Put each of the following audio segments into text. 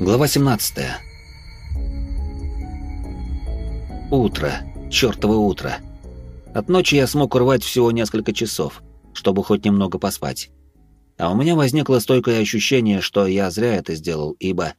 Глава 17. Утро. Чёртово утро. От ночи я смог урвать всего несколько часов, чтобы хоть немного поспать. А у меня возникло стойкое ощущение, что я зря это сделал, ибо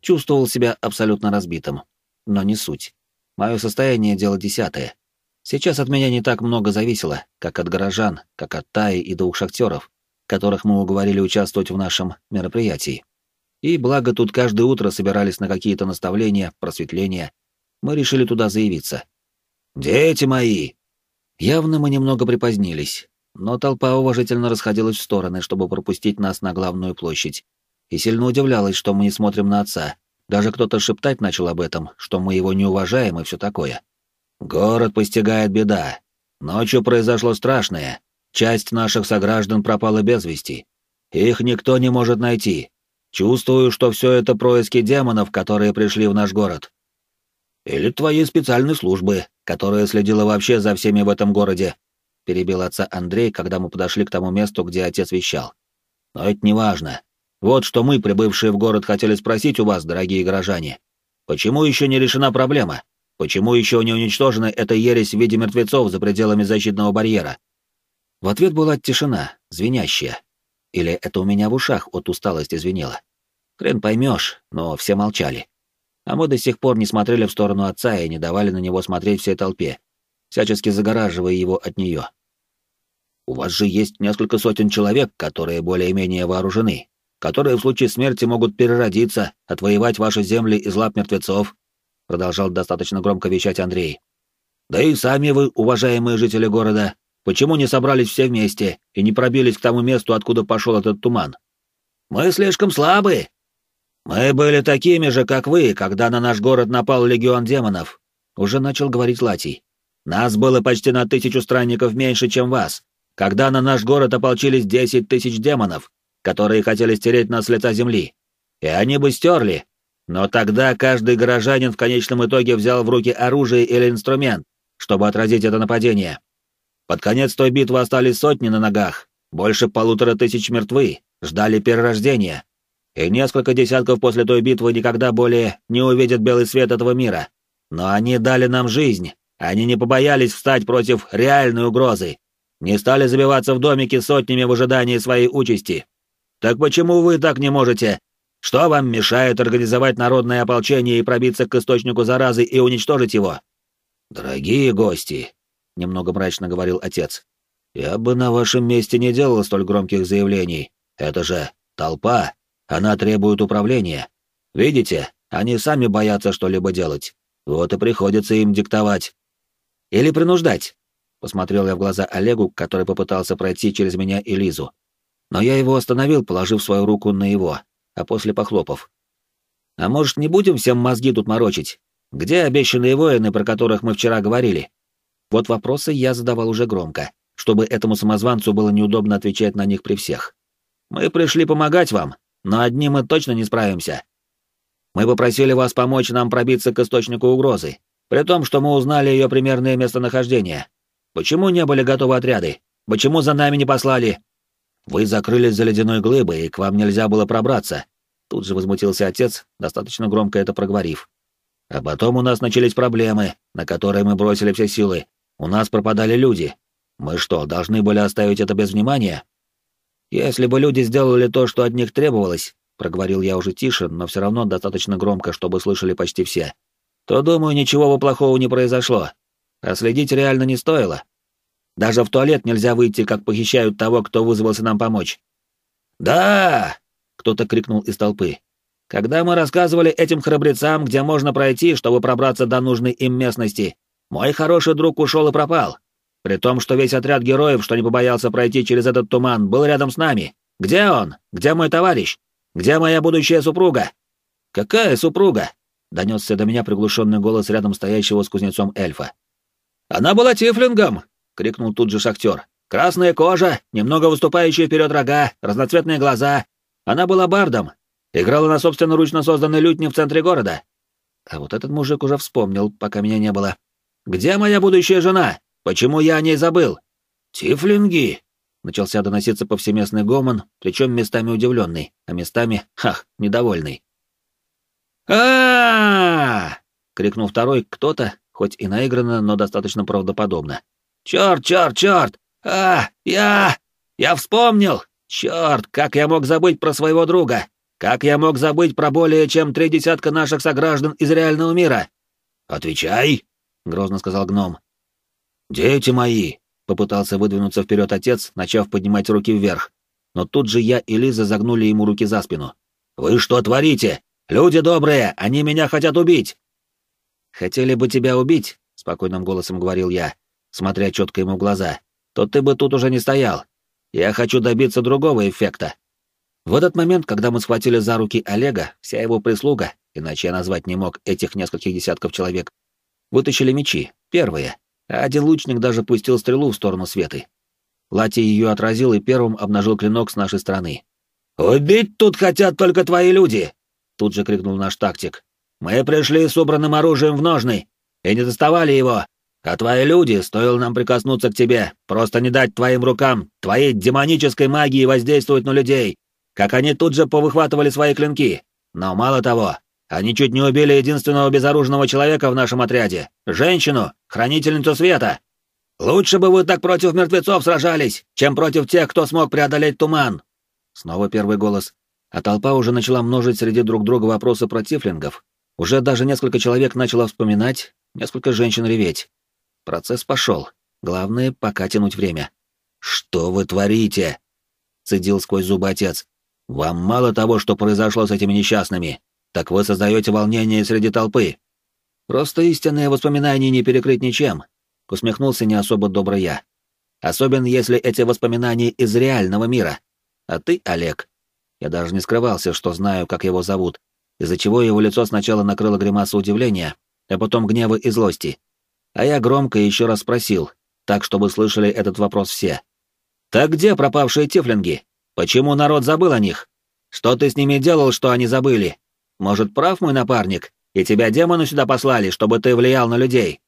чувствовал себя абсолютно разбитым. Но не суть. Мое состояние — дело десятое. Сейчас от меня не так много зависело, как от горожан, как от Таи и двух шахтеров, которых мы уговорили участвовать в нашем мероприятии. И благо тут каждое утро собирались на какие-то наставления, просветления. Мы решили туда заявиться. «Дети мои!» Явно мы немного припозднились, но толпа уважительно расходилась в стороны, чтобы пропустить нас на главную площадь. И сильно удивлялась, что мы не смотрим на отца. Даже кто-то шептать начал об этом, что мы его не уважаем и все такое. «Город постигает беда. Ночью произошло страшное. Часть наших сограждан пропала без вести. Их никто не может найти. Чувствую, что все это происки демонов, которые пришли в наш город. Или твои специальные службы, которая следила вообще за всеми в этом городе, перебил отца Андрей, когда мы подошли к тому месту, где отец вещал. Но это не важно. Вот что мы, прибывшие в город, хотели спросить у вас, дорогие горожане. Почему еще не решена проблема? Почему еще не уничтожена эта ересь в виде мертвецов за пределами защитного барьера? В ответ была тишина, звенящая. Или это у меня в ушах от усталости звенело? Хрен поймешь, но все молчали. А мы до сих пор не смотрели в сторону отца и не давали на него смотреть всей толпе, всячески загораживая его от нее. У вас же есть несколько сотен человек, которые более-менее вооружены, которые в случае смерти могут переродиться, отвоевать ваши земли из лап мертвецов, продолжал достаточно громко вещать Андрей. Да и сами вы, уважаемые жители города, Почему не собрались все вместе и не пробились к тому месту, откуда пошел этот туман? Мы слишком слабы. Мы были такими же, как вы, когда на наш город напал легион демонов. Уже начал говорить Латий. Нас было почти на тысячу странников меньше, чем вас, когда на наш город ополчились десять тысяч демонов, которые хотели стереть нас с лица земли. И они бы стерли. Но тогда каждый горожанин в конечном итоге взял в руки оружие или инструмент, чтобы отразить это нападение. Под конец той битвы остались сотни на ногах, больше полутора тысяч мертвы, ждали перерождения. И несколько десятков после той битвы никогда более не увидят белый свет этого мира. Но они дали нам жизнь, они не побоялись встать против реальной угрозы, не стали забиваться в домики сотнями в ожидании своей участи. Так почему вы так не можете? Что вам мешает организовать народное ополчение и пробиться к источнику заразы и уничтожить его? Дорогие гости, — немного мрачно говорил отец. «Я бы на вашем месте не делал столь громких заявлений. Это же толпа. Она требует управления. Видите, они сами боятся что-либо делать. Вот и приходится им диктовать. Или принуждать». Посмотрел я в глаза Олегу, который попытался пройти через меня и Лизу. Но я его остановил, положив свою руку на его, а после похлопав. «А может, не будем всем мозги тут морочить? Где обещанные воины, про которых мы вчера говорили?» Вот вопросы я задавал уже громко, чтобы этому самозванцу было неудобно отвечать на них при всех. «Мы пришли помогать вам, но одни мы точно не справимся. Мы попросили вас помочь нам пробиться к источнику угрозы, при том, что мы узнали ее примерное местонахождение. Почему не были готовы отряды? Почему за нами не послали? Вы закрылись за ледяной глыбой, и к вам нельзя было пробраться. Тут же возмутился отец, достаточно громко это проговорив. А потом у нас начались проблемы, на которые мы бросили все силы, у нас пропадали люди. Мы что, должны были оставить это без внимания? Если бы люди сделали то, что от них требовалось, проговорил я уже тише, но все равно достаточно громко, чтобы слышали почти все, то, думаю, ничего бы плохого не произошло. А следить реально не стоило. Даже в туалет нельзя выйти, как похищают того, кто вызвался нам помочь. «Да!» — кто-то крикнул из толпы. «Когда мы рассказывали этим храбрецам, где можно пройти, чтобы пробраться до нужной им местности, мой хороший друг ушел и пропал. При том, что весь отряд героев, что не побоялся пройти через этот туман, был рядом с нами. Где он? Где мой товарищ? Где моя будущая супруга? Какая супруга? Донесся до меня приглушенный голос рядом стоящего с кузнецом эльфа. Она была тифлингом! крикнул тут же шахтер. Красная кожа, немного выступающие вперед рога, разноцветные глаза. Она была бардом. Играла на собственноручно созданной лютне в центре города. А вот этот мужик уже вспомнил, пока меня не было. Где моя будущая жена? Почему я о ней забыл? Тифлинги! Начался доноситься повсеместный гомон, причем местами удивленный, а местами, хах, недовольный. а крикнул второй кто-то, хоть и наигранно, но достаточно правдоподобно. «Черт, черт, черт! А, я... я вспомнил! Черт, как я мог забыть про своего друга! Как я мог забыть про более чем три десятка наших сограждан из реального мира?» «Отвечай!» — грозно сказал гном. «Дети мои!» — попытался выдвинуться вперед отец, начав поднимать руки вверх. Но тут же я и Лиза загнули ему руки за спину. «Вы что творите? Люди добрые, они меня хотят убить!» «Хотели бы тебя убить», — спокойным голосом говорил я, смотря четко ему в глаза, — «то ты бы тут уже не стоял. Я хочу добиться другого эффекта». В этот момент, когда мы схватили за руки Олега, вся его прислуга, иначе я назвать не мог этих нескольких десятков человек, вытащили мечи, первые, а один лучник даже пустил стрелу в сторону Светы. Лати ее отразил и первым обнажил клинок с нашей стороны. «Убить тут хотят только твои люди!» — тут же крикнул наш тактик. «Мы пришли с убранным оружием в ножны и не доставали его, а твои люди, стоило нам прикоснуться к тебе, просто не дать твоим рукам, твоей демонической магии воздействовать на людей, как они тут же повыхватывали свои клинки. Но мало того, они чуть не убили единственного безоружного человека в нашем отряде, женщину, хранительницу света. Лучше бы вы так против мертвецов сражались, чем против тех, кто смог преодолеть туман. Снова первый голос. А толпа уже начала множить среди друг друга вопросы про тифлингов. Уже даже несколько человек начало вспоминать, несколько женщин реветь. Процесс пошел. Главное, пока тянуть время. «Что вы творите?» — цедил сквозь зубы отец. «Вам мало того, что произошло с этими несчастными так вы создаете волнение среди толпы. Просто истинные воспоминания не перекрыть ничем, усмехнулся не особо добро я. Особенно если эти воспоминания из реального мира. А ты, Олег, я даже не скрывался, что знаю, как его зовут, из-за чего его лицо сначала накрыло гримаса удивления, а потом гнева и злости. А я громко еще раз спросил, так, чтобы слышали этот вопрос все. «Так где пропавшие тифлинги? Почему народ забыл о них? Что ты с ними делал, что они забыли? Может, прав мой напарник, и тебя демоны сюда послали, чтобы ты влиял на людей?»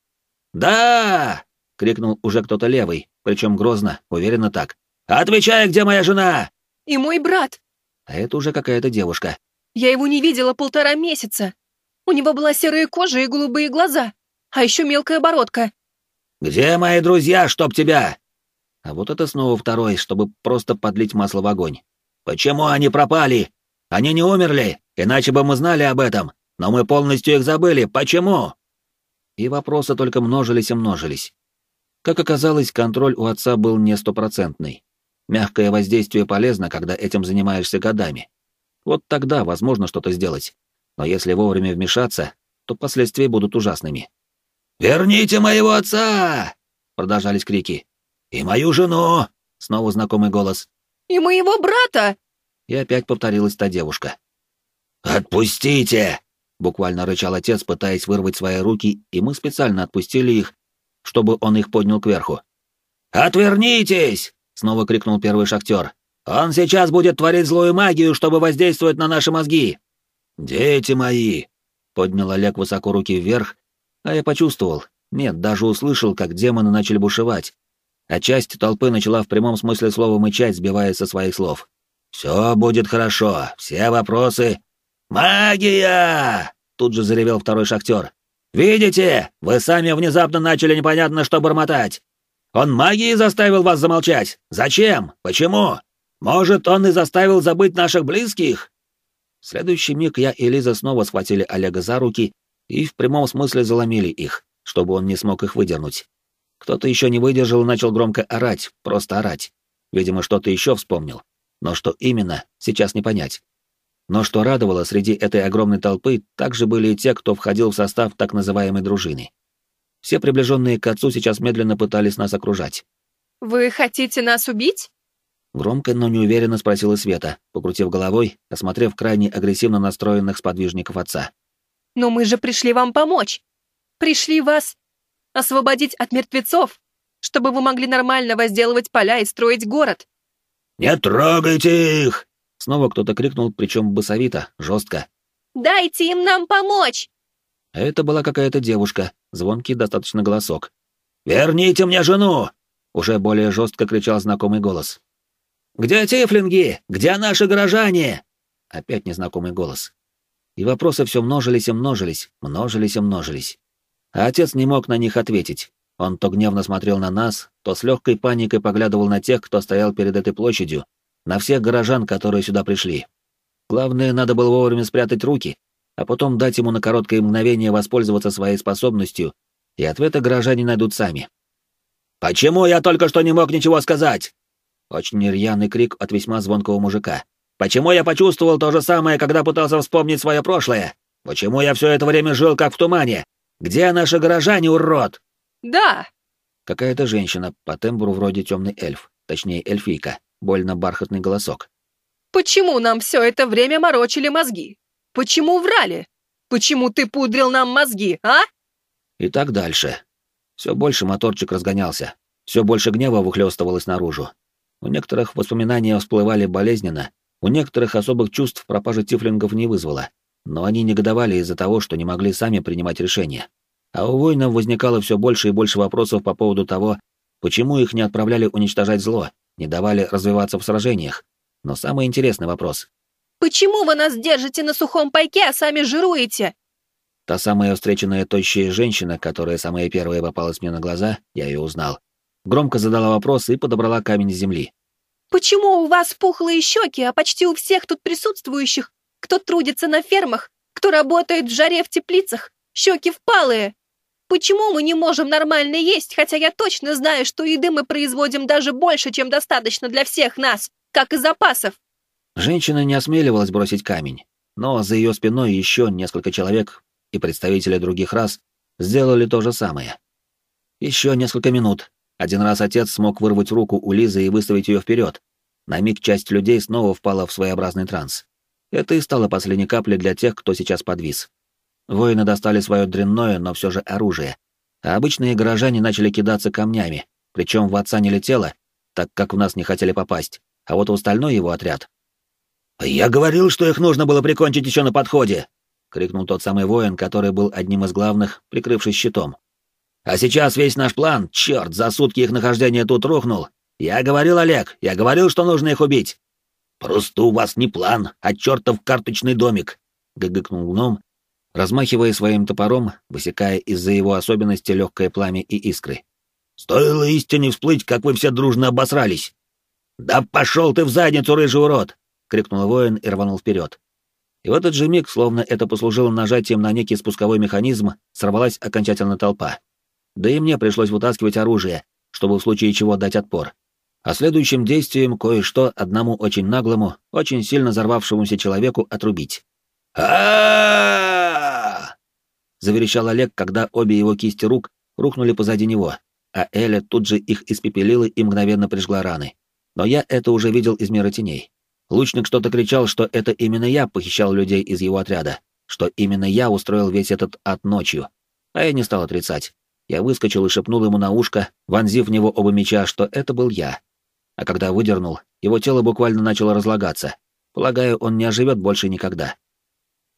«Да!» — крикнул уже кто-то левый, причем грозно, уверенно так. «Отвечай, где моя жена?» «И мой брат!» А это уже какая-то девушка. «Я его не видела полтора месяца. У него была серая кожа и голубые глаза, а еще мелкая бородка». «Где мои друзья, чтоб тебя?» А вот это снова второй, чтобы просто подлить масло в огонь. «Почему они пропали? Они не умерли, иначе бы мы знали об этом, но мы полностью их забыли. Почему?» И вопросы только множились и множились. Как оказалось, контроль у отца был не стопроцентный. Мягкое воздействие полезно, когда этим занимаешься годами. Вот тогда возможно что-то сделать. Но если вовремя вмешаться, то последствия будут ужасными. «Верните моего отца!» — продолжались крики. «И мою жену!» — снова знакомый голос. «И моего брата!» И опять повторилась та девушка. «Отпустите!» — буквально рычал отец, пытаясь вырвать свои руки, и мы специально отпустили их, чтобы он их поднял кверху. «Отвернитесь!» — снова крикнул первый шахтер. «Он сейчас будет творить злую магию, чтобы воздействовать на наши мозги!» «Дети мои!» — поднял Олег высоко руки вверх, а я почувствовал, нет, даже услышал, как демоны начали бушевать, а часть толпы начала в прямом смысле слова мычать, сбиваясь со своих слов. «Все будет хорошо, все вопросы...» «Магия!» — тут же заревел второй шахтер. «Видите, вы сами внезапно начали непонятно что бормотать. Он магией заставил вас замолчать? Зачем? Почему? Может, он и заставил забыть наших близких?» В следующий миг я и Лиза снова схватили Олега за руки и в прямом смысле заломили их, чтобы он не смог их выдернуть. Кто-то еще не выдержал и начал громко орать, просто орать. Видимо, что-то еще вспомнил но что именно, сейчас не понять. Но что радовало, среди этой огромной толпы также были и те, кто входил в состав так называемой дружины. Все приближенные к отцу сейчас медленно пытались нас окружать. «Вы хотите нас убить?» Громко, но неуверенно спросила Света, покрутив головой, осмотрев крайне агрессивно настроенных сподвижников отца. «Но мы же пришли вам помочь. Пришли вас освободить от мертвецов, чтобы вы могли нормально возделывать поля и строить город. «Не трогайте их!» Снова кто-то крикнул, причем басовито, жестко. «Дайте им нам помочь!» Это была какая-то девушка, звонкий достаточно голосок. «Верните мне жену!» Уже более жестко кричал знакомый голос. «Где тифлинги? Где наши горожане?» Опять незнакомый голос. И вопросы все множились и множились, множились и множились. А отец не мог на них ответить. Он то гневно смотрел на нас, то с легкой паникой поглядывал на тех, кто стоял перед этой площадью, на всех горожан, которые сюда пришли. Главное, надо было вовремя спрятать руки, а потом дать ему на короткое мгновение воспользоваться своей способностью, и ответы горожане найдут сами. «Почему я только что не мог ничего сказать?» Очень рьяный крик от весьма звонкого мужика. «Почему я почувствовал то же самое, когда пытался вспомнить свое прошлое? Почему я все это время жил как в тумане? Где наши горожане, урод?» «Да!» Какая-то женщина, по тембру вроде темный эльф, точнее эльфийка, больно бархатный голосок. «Почему нам все это время морочили мозги? Почему врали? Почему ты пудрил нам мозги, а?» И так дальше. Все больше моторчик разгонялся, все больше гнева выхлестывалось наружу. У некоторых воспоминания всплывали болезненно, у некоторых особых чувств пропажа тифлингов не вызвала, но они негодовали из-за того, что не могли сами принимать решения. А у воинов возникало все больше и больше вопросов по поводу того, почему их не отправляли уничтожать зло, не давали развиваться в сражениях. Но самый интересный вопрос. «Почему вы нас держите на сухом пайке, а сами жируете?» Та самая встреченная тощая женщина, которая самая первая попалась мне на глаза, я ее узнал. Громко задала вопрос и подобрала камень с земли. «Почему у вас пухлые щеки, а почти у всех тут присутствующих, кто трудится на фермах, кто работает в жаре в теплицах, щеки впалые? Почему мы не можем нормально есть, хотя я точно знаю, что еды мы производим даже больше, чем достаточно для всех нас, как и запасов?» Женщина не осмеливалась бросить камень, но за ее спиной еще несколько человек и представители других рас сделали то же самое. Еще несколько минут. Один раз отец смог вырвать руку у Лизы и выставить ее вперед. На миг часть людей снова впала в своеобразный транс. Это и стало последней каплей для тех, кто сейчас подвис. Воины достали свое дрянное, но все же оружие. А обычные горожане начали кидаться камнями, причем в отца не летело, так как в нас не хотели попасть, а вот в остальной его отряд. «Я говорил, что их нужно было прикончить еще на подходе!» — крикнул тот самый воин, который был одним из главных, прикрывшись щитом. «А сейчас весь наш план, черт, за сутки их нахождения тут рухнул. Я говорил, Олег, я говорил, что нужно их убить!» «Просто у вас не план, а чертов карточный домик!» — гыгыкнул гном, размахивая своим топором, высекая из-за его особенности легкое пламя и искры. «Стоило истине всплыть, как вы все дружно обосрались!» «Да пошел ты в задницу, рыжий урод!» — крикнул воин и рванул вперед. И в этот же миг, словно это послужило нажатием на некий спусковой механизм, сорвалась окончательно толпа. Да и мне пришлось вытаскивать оружие, чтобы в случае чего дать отпор. А следующим действием кое-что одному очень наглому, очень сильно взорвавшемуся человеку отрубить. а заверещал Олег, когда обе его кисти рук рухнули позади него, а Эля тут же их испепелила и мгновенно прижгла раны. Но я это уже видел из мира теней. Лучник что-то кричал, что это именно я похищал людей из его отряда, что именно я устроил весь этот ад ночью. А я не стал отрицать. Я выскочил и шепнул ему на ушко, вонзив в него оба меча, что это был я. А когда выдернул, его тело буквально начало разлагаться. Полагаю, он не оживет больше никогда.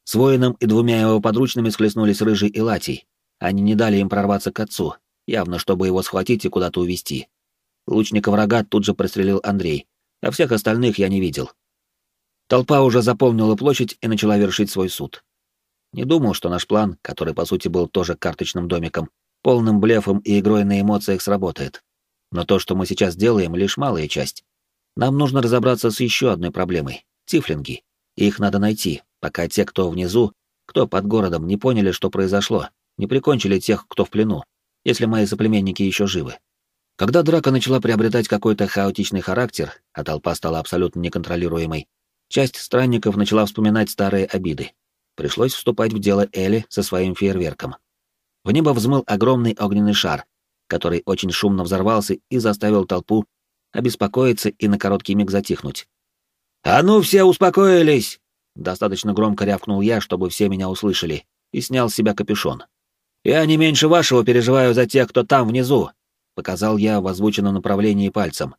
С воином и двумя его подручными схлестнулись Рыжий и Латий. Они не дали им прорваться к отцу, явно чтобы его схватить и куда-то увести. Лучника врага тут же пристрелил Андрей, а всех остальных я не видел. Толпа уже заполнила площадь и начала вершить свой суд. Не думал, что наш план, который по сути был тоже карточным домиком, полным блефом и игрой на эмоциях сработает. Но то, что мы сейчас делаем, лишь малая часть. Нам нужно разобраться с еще одной проблемой — тифлинги. Их надо найти, пока те, кто внизу, кто под городом, не поняли, что произошло, не прикончили тех, кто в плену, если мои соплеменники еще живы. Когда драка начала приобретать какой-то хаотичный характер, а толпа стала абсолютно неконтролируемой, часть странников начала вспоминать старые обиды. Пришлось вступать в дело Эли со своим фейерверком. В небо взмыл огромный огненный шар, который очень шумно взорвался и заставил толпу обеспокоиться и на короткий миг затихнуть. «А ну все успокоились!» Достаточно громко рявкнул я, чтобы все меня услышали, и снял с себя капюшон. «Я не меньше вашего переживаю за тех, кто там внизу», — показал я в озвученном направлении пальцем.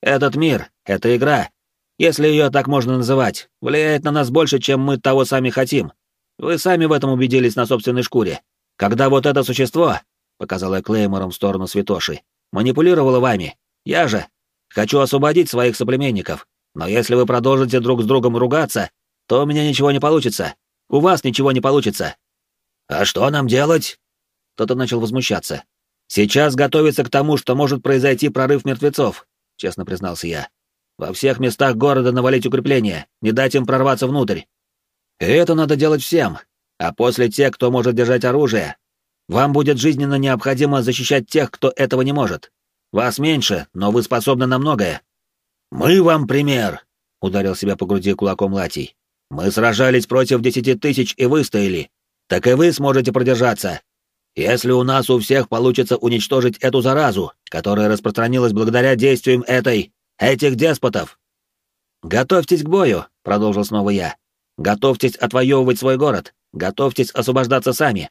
«Этот мир, эта игра, если ее так можно называть, влияет на нас больше, чем мы того сами хотим. Вы сами в этом убедились на собственной шкуре. Когда вот это существо, — показал я Клеймором в сторону Святоши, — манипулировало вами, я же хочу освободить своих соплеменников, но если вы продолжите друг с другом ругаться, то у меня ничего не получится. У вас ничего не получится. А что нам делать? Кто-то начал возмущаться. Сейчас готовится к тому, что может произойти прорыв мертвецов, честно признался я. Во всех местах города навалить укрепления, не дать им прорваться внутрь. И это надо делать всем. А после те, кто может держать оружие, вам будет жизненно необходимо защищать тех, кто этого не может. Вас меньше, но вы способны на многое. Мы вам пример, ударил себя по груди кулаком Латий. Мы сражались против десяти тысяч и выстояли. Так и вы сможете продержаться. Если у нас у всех получится уничтожить эту заразу, которая распространилась благодаря действиям этой... этих деспотов. «Готовьтесь к бою», — продолжил снова я. «Готовьтесь отвоевывать свой город. Готовьтесь освобождаться сами.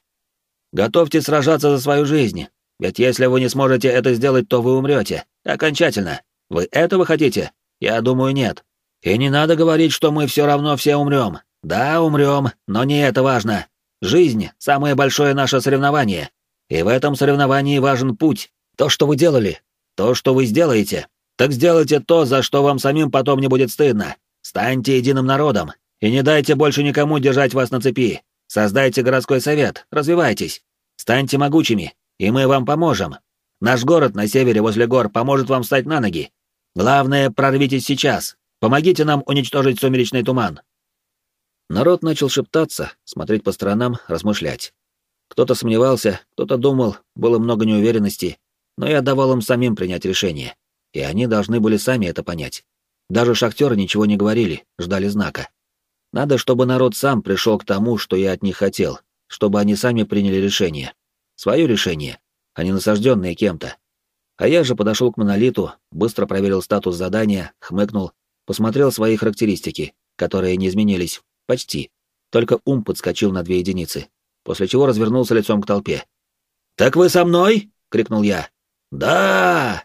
Готовьтесь сражаться за свою жизнь. Ведь если вы не сможете это сделать, то вы умрете. Окончательно. Вы этого хотите? Я думаю, нет. И не надо говорить, что мы все равно все умрем. Да, умрем, но не это важно. Жизнь — самое большое наше соревнование. И в этом соревновании важен путь. То, что вы делали, то, что вы сделаете. Так сделайте то, за что вам самим потом не будет стыдно. Станьте единым народом. И не дайте больше никому держать вас на цепи. Создайте городской совет, развивайтесь. Станьте могучими, и мы вам поможем. Наш город на севере возле гор поможет вам встать на ноги. Главное, прорвитесь сейчас. Помогите нам уничтожить сумеречный туман. Народ начал шептаться, смотреть по сторонам, размышлять. Кто-то сомневался, кто-то думал, было много неуверенности, но я давал им самим принять решение, и они должны были сами это понять. Даже шахтеры ничего не говорили, ждали знака. Надо, чтобы народ сам пришел к тому, что я от них хотел, чтобы они сами приняли решение. Свое решение, а не насажденное кем-то. А я же подошел к монолиту, быстро проверил статус задания, хмыкнул, посмотрел свои характеристики, которые не изменились, Почти. Только ум подскочил на две единицы, после чего развернулся лицом к толпе. «Так вы со мной?» — крикнул я. «Да!»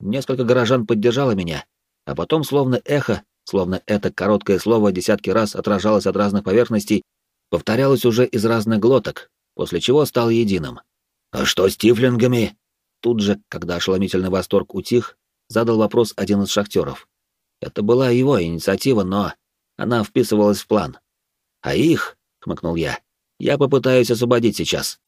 Несколько горожан поддержало меня, а потом, словно эхо, словно это короткое слово десятки раз отражалось от разных поверхностей, повторялось уже из разных глоток, после чего стал единым. «А что с тифлингами?» Тут же, когда ошеломительный восторг утих, задал вопрос один из шахтеров. Это была его инициатива, но она вписывалась в план. А их, хмыкнул я, я попытаюсь освободить сейчас.